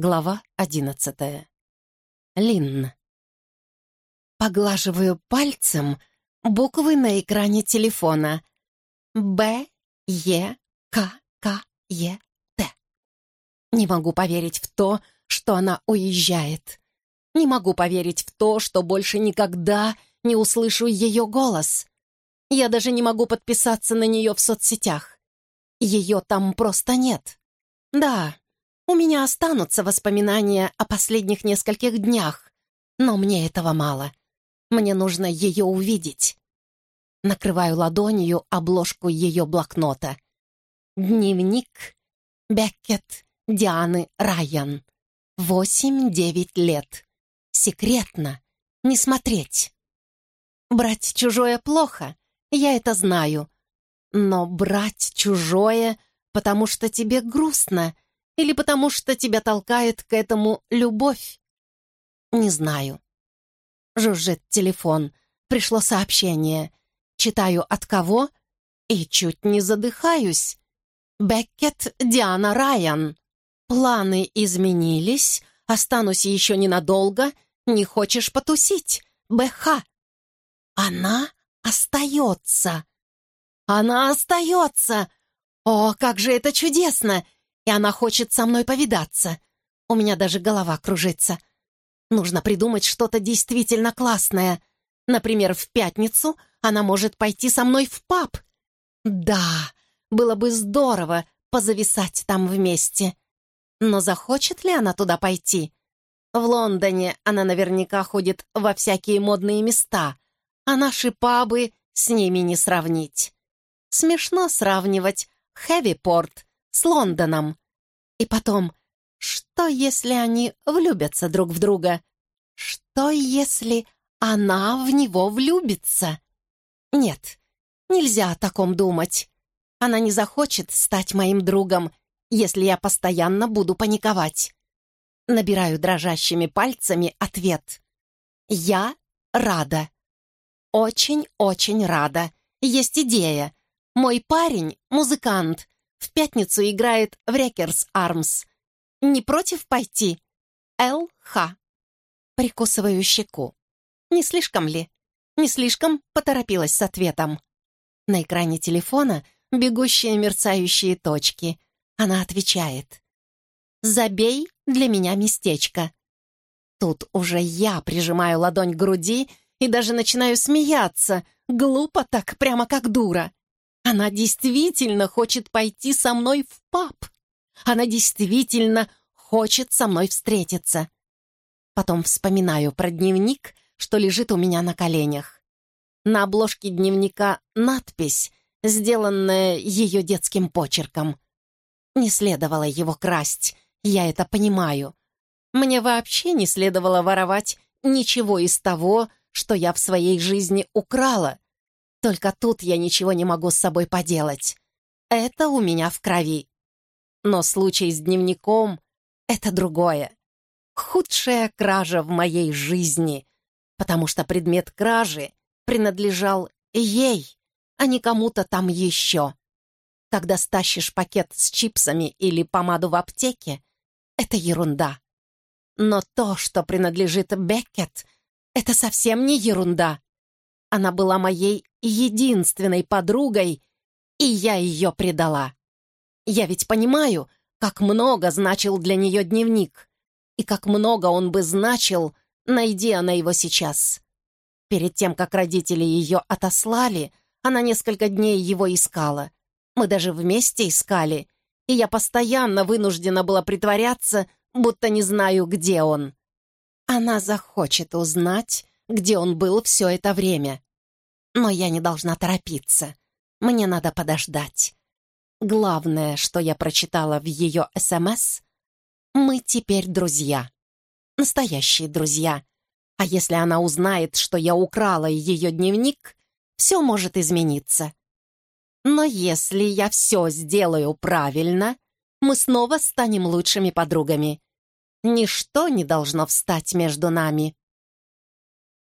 Глава одиннадцатая. Линн. Поглаживаю пальцем буквы на экране телефона. Б, Е, К, К, Е, Т. Не могу поверить в то, что она уезжает. Не могу поверить в то, что больше никогда не услышу ее голос. Я даже не могу подписаться на нее в соцсетях. Ее там просто нет. Да, у меня останутся воспоминания о последних нескольких днях, но мне этого мало. Мне нужно ее увидеть. Накрываю ладонью обложку ее блокнота. Дневник Беккет Дианы Райан. Восемь-девять лет. Секретно. Не смотреть. Брать чужое плохо, я это знаю. Но брать чужое, потому что тебе грустно — или потому что тебя толкает к этому любовь? Не знаю. Жужжит телефон. Пришло сообщение. Читаю от кого и чуть не задыхаюсь. Беккет Диана Райан. Планы изменились. Останусь еще ненадолго. Не хочешь потусить? БХ. Она остается. Она остается. О, как же это чудесно! И она хочет со мной повидаться. У меня даже голова кружится. Нужно придумать что-то действительно классное. Например, в пятницу она может пойти со мной в паб. Да, было бы здорово позависать там вместе. Но захочет ли она туда пойти? В Лондоне она наверняка ходит во всякие модные места, а наши пабы с ними не сравнить. Смешно сравнивать Хэвипорт с Лондоном. И потом, что если они влюбятся друг в друга? Что если она в него влюбится? Нет, нельзя о таком думать. Она не захочет стать моим другом, если я постоянно буду паниковать. Набираю дрожащими пальцами ответ. Я рада. Очень-очень рада. Есть идея. Мой парень — музыкант, в пятницу играет в Рекерс Армс. Не против пойти? Л.Х. Прикусываю щеку. Не слишком ли? Не слишком поторопилась с ответом. На экране телефона бегущие мерцающие точки. Она отвечает. «Забей для меня местечко». Тут уже я прижимаю ладонь к груди и даже начинаю смеяться. Глупо так, прямо как дура. Она действительно хочет пойти со мной в паб. Она действительно хочет со мной встретиться. Потом вспоминаю про дневник, что лежит у меня на коленях. На обложке дневника надпись, сделанная ее детским почерком. Не следовало его красть, я это понимаю. Мне вообще не следовало воровать ничего из того, что я в своей жизни украла, только тут я ничего не могу с собой поделать. Это у меня в крови. Но случай с дневником — это другое. Худшая кража в моей жизни, потому что предмет кражи принадлежал ей, а не кому-то там еще. Когда стащишь пакет с чипсами или помаду в аптеке, это ерунда. Но то, что принадлежит Беккет, это совсем не ерунда. Она была моей единственной подругой, и я ее предала. Я ведь понимаю, как много значил для нее дневник, и как много он бы значил, найди она его сейчас. Перед тем, как родители ее отослали, она несколько дней его искала. Мы даже вместе искали, и я постоянно вынуждена была притворяться, будто не знаю, где он. Она захочет узнать, где он был все это время. Но я не должна торопиться. Мне надо подождать. Главное, что я прочитала в ее СМС, мы теперь друзья. Настоящие друзья. А если она узнает, что я украла ее дневник, все может измениться. Но если я все сделаю правильно, мы снова станем лучшими подругами. Ничто не должно встать между нами.